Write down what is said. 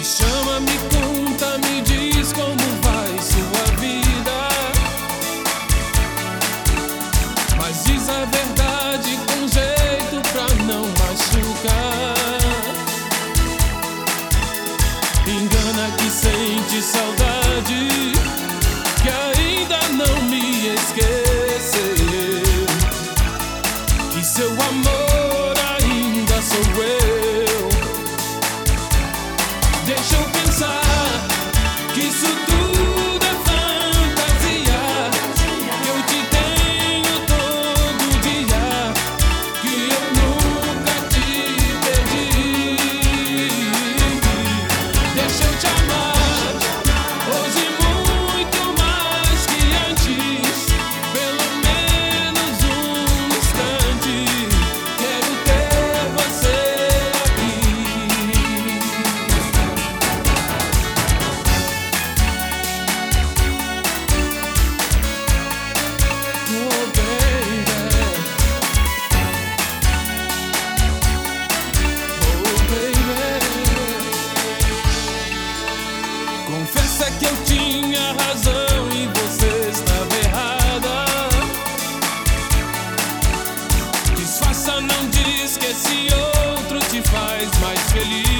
Me chama, me conta, me diz como Confessa que eu tinha razão e você estava errada. Disfarça, não diz que esse outro te faz mais feliz.